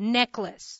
necklace.